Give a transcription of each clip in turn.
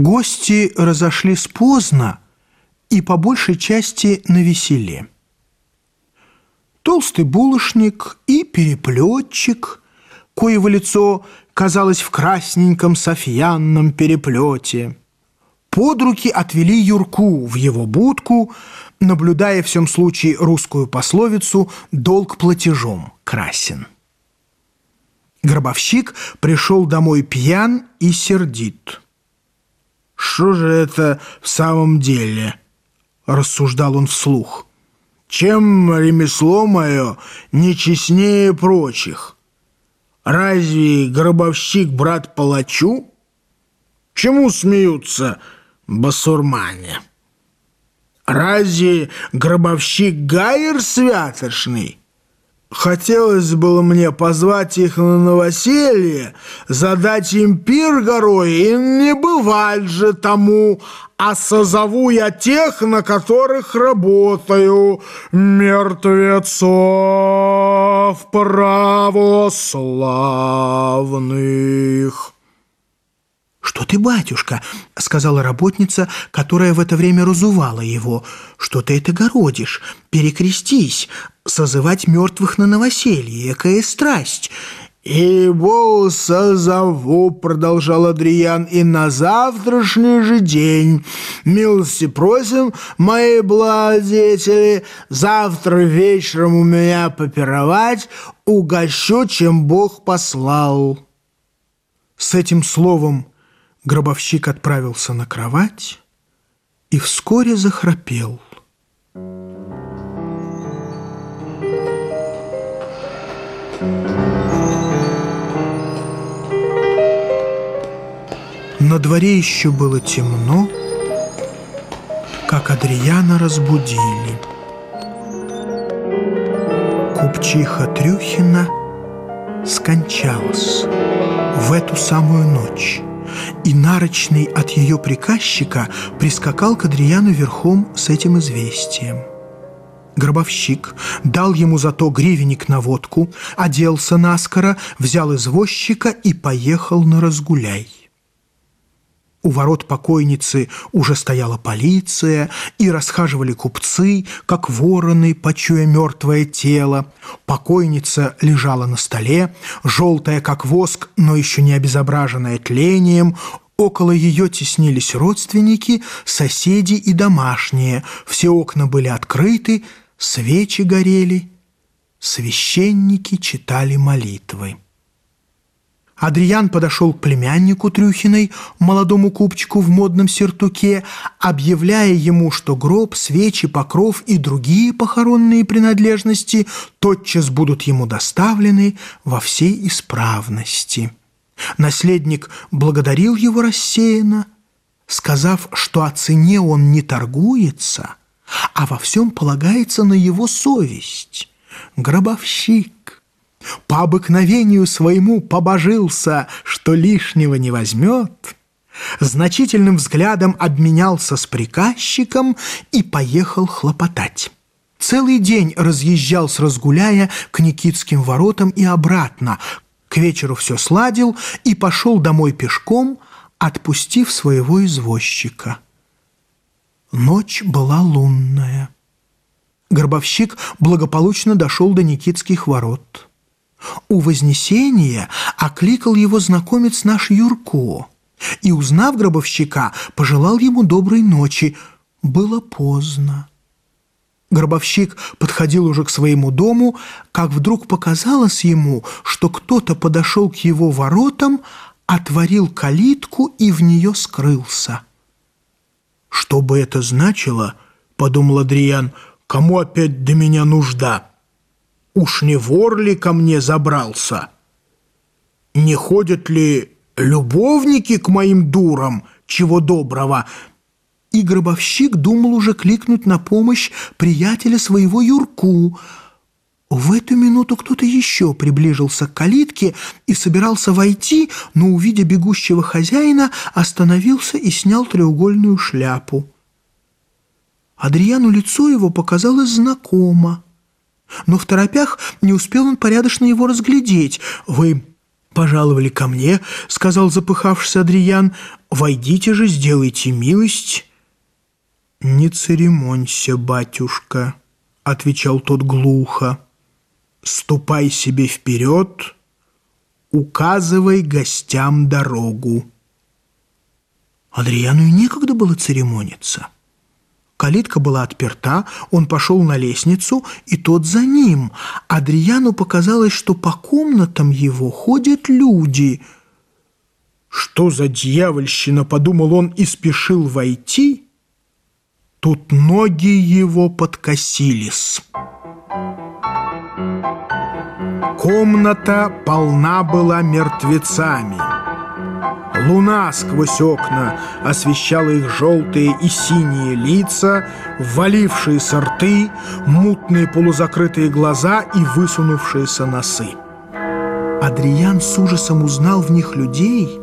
Гости разошлись поздно и по большей части на веселе. Толстый булочник и переплетчик, коего лицо казалось в красненьком софьянном переплете, под руки отвели Юрку в его будку, наблюдая в всем случае русскую пословицу «долг платежом красен». Гробовщик пришел домой пьян и сердит. «Что же это в самом деле?» – рассуждал он вслух. «Чем ремесло мое не честнее прочих? Разве гробовщик брат палачу? Чему смеются басурмане? Разве гробовщик Гайер святошный?» Хотелось было мне позвать их на новоселье, задать им пир горой, и не бывать же тому, а созову я тех, на которых работаю, мертвецов православных». «Что ты, батюшка?» — сказала работница, которая в это время разувала его. «Что ты это городишь? Перекрестись! Созывать мертвых на новоселье, какая страсть!» «Ибо созову», — продолжал Адриан, — «и на завтрашний же день. Милости просим, мои благодетели, завтра вечером у меня попировать, угощу, чем Бог послал». С этим словом Гробовщик отправился на кровать и вскоре захрапел. На дворе еще было темно, как Адриана разбудили. Купчиха Трюхина скончалась в эту самую ночь и нарочный от ее приказчика прискакал к Адриану верхом с этим известием. Гробовщик дал ему зато гривенник на водку, оделся наскоро, взял извозчика и поехал на разгуляй. У ворот покойницы уже стояла полиция, и расхаживали купцы, как вороны, почуя мертвое тело. Покойница лежала на столе, желтая, как воск, но еще не обезображенная тлением. Около ее теснились родственники, соседи и домашние. Все окна были открыты, свечи горели, священники читали молитвы. Адриан подошел к племяннику Трюхиной, молодому купчику в модном сертуке, объявляя ему, что гроб, свечи, покров и другие похоронные принадлежности тотчас будут ему доставлены во всей исправности. Наследник благодарил его рассеянно, сказав, что о цене он не торгуется, а во всем полагается на его совесть. Гробовщик по обыкновению своему побожился, что лишнего не возьмет, значительным взглядом обменялся с приказчиком и поехал хлопотать. Целый день разъезжал с разгуляя к Никитским воротам и обратно. К вечеру все сладил и пошел домой пешком, отпустив своего извозчика. Ночь была лунная. Горбовщик благополучно дошел до Никитских ворот. У Вознесения окликал его знакомец наш Юрко и, узнав гробовщика, пожелал ему доброй ночи. Было поздно. Гробовщик подходил уже к своему дому, как вдруг показалось ему, что кто-то подошел к его воротам, отворил калитку и в нее скрылся. «Что бы это значило?» — подумал Адриан. «Кому опять до меня нужда?» Уж не вор ли ко мне забрался? Не ходят ли любовники к моим дурам, чего доброго?» И гробовщик думал уже кликнуть на помощь приятеля своего Юрку. В эту минуту кто-то еще приближился к калитке и собирался войти, но, увидя бегущего хозяина, остановился и снял треугольную шляпу. Адриану лицо его показалось знакомо. Но в торопях не успел он порядочно его разглядеть. «Вы «Пожаловали ко мне», — сказал запыхавшийся Адриан. «Войдите же, сделайте милость». «Не церемонься, батюшка», — отвечал тот глухо. «Ступай себе вперед, указывай гостям дорогу». Адриану и некогда было церемониться. Калитка была отперта, он пошел на лестницу, и тот за ним. Адриану показалось, что по комнатам его ходят люди. «Что за дьявольщина?» — подумал он и спешил войти. Тут ноги его подкосились. Комната полна была мертвецами. Луна сквозь окна освещала их желтые и синие лица, ввалившиеся рты, мутные полузакрытые глаза и высунувшиеся носы. Адриан с ужасом узнал в них людей,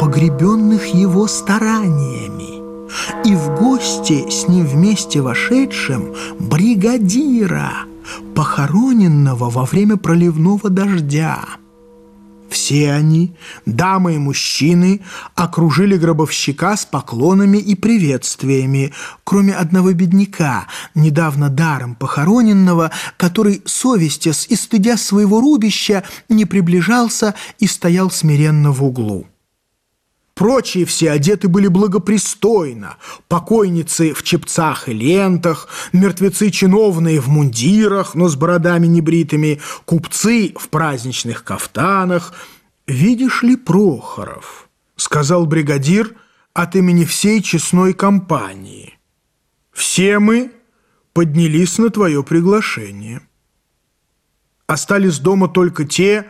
погребенных его стараниями, и в гости с ним вместе вошедшим бригадира, похороненного во время проливного дождя. Все они, дамы и мужчины, окружили гробовщика с поклонами и приветствиями, кроме одного бедняка, недавно даром похороненного, который, совестясь и стыдя своего рубища, не приближался и стоял смиренно в углу. Прочие все одеты были благопристойно. Покойницы в чепцах и лентах, мертвецы чиновные в мундирах, но с бородами небритыми, купцы в праздничных кафтанах. «Видишь ли, Прохоров?» — сказал бригадир от имени всей честной компании. «Все мы поднялись на твое приглашение. Остались дома только те,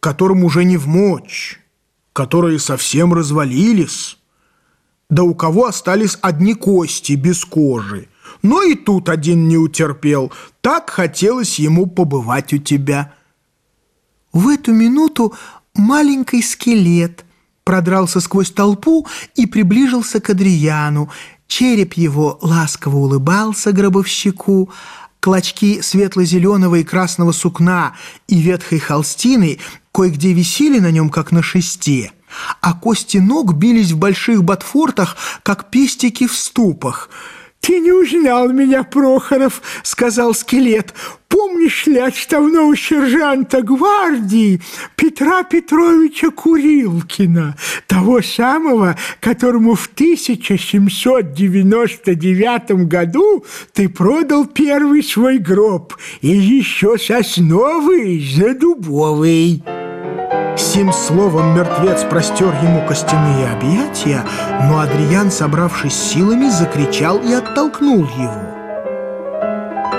которым уже не в мочь» которые совсем развалились. Да у кого остались одни кости без кожи. Но и тут один не утерпел. Так хотелось ему побывать у тебя. В эту минуту маленький скелет продрался сквозь толпу и приближился к Адрияну. Череп его ласково улыбался гробовщику, клочки светло-зеленого и красного сукна и ветхой холстины кое-где висели на нем, как на шесте, а кости ног бились в больших ботфортах, как пестики в ступах. «Ты не узнал меня, Прохоров», — сказал скелет. «Помнишь ли отставного сержанта гвардии Петра Петровича Курилкина, того самого, которому в 1799 году ты продал первый свой гроб и еще сосновый за дубовый?» Сим словом мертвец простер ему костяные объятия, но Адриан, собравшись силами, закричал и оттолкнул его.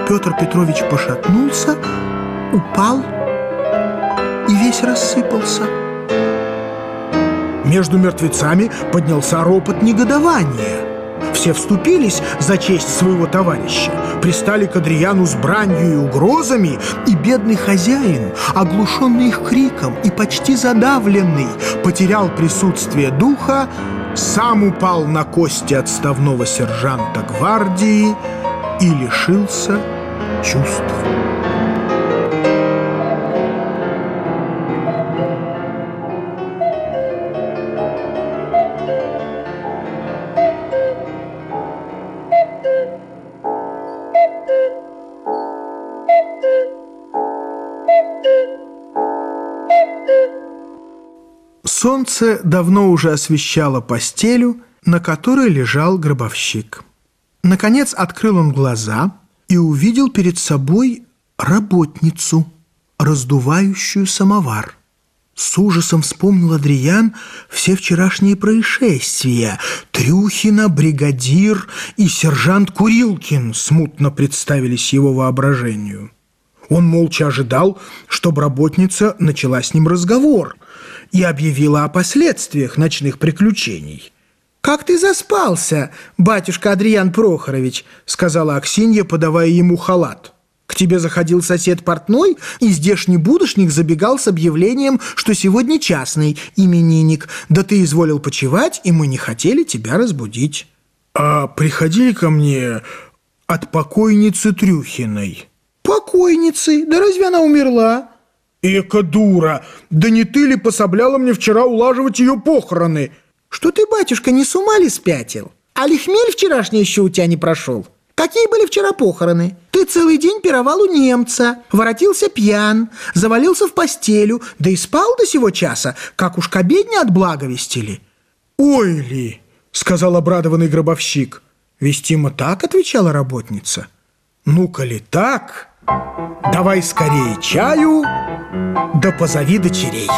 Петр Петрович пошатнулся, упал и весь рассыпался. Между мертвецами поднялся ропот негодования – все вступились за честь своего товарища, пристали к Адриану с бранью и угрозами, и бедный хозяин, оглушенный их криком и почти задавленный, потерял присутствие духа, сам упал на кости отставного сержанта гвардии и лишился чувств. Солнце давно уже освещало постелю, на которой лежал гробовщик. Наконец открыл он глаза и увидел перед собой работницу, раздувающую самовар. С ужасом вспомнил Адриан все вчерашние происшествия. Трюхина, бригадир и сержант Курилкин смутно представились его воображению. Он молча ожидал, чтобы работница начала с ним разговор и объявила о последствиях ночных приключений. «Как ты заспался, батюшка Адриан Прохорович?» — сказала Аксинья, подавая ему халат. «К тебе заходил сосед портной, и здешний будущник забегал с объявлением, что сегодня частный именинник. Да ты изволил почевать, и мы не хотели тебя разбудить». «А приходили ко мне от покойницы Трюхиной?» покойницы. Да разве она умерла? Эка дура! Да не ты ли пособляла мне вчера улаживать ее похороны? Что ты, батюшка, не с ума ли спятил? А лихмель вчерашний еще у тебя не прошел? Какие были вчера похороны? Ты целый день пировал у немца, воротился пьян, завалился в постелю, да и спал до сего часа, как уж к обедне отблаговестили. «Ой ли!» — сказал обрадованный гробовщик. «Вестимо так?» — отвечала работница. «Ну-ка ли так, давай скорее чаю, да позови дочерей».